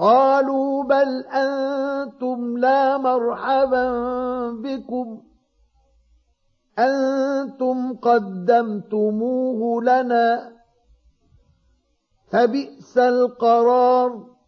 قالوا بل أنتم لا مرحبا بكم. أنتم قدمتموه لنا فبئس القرار.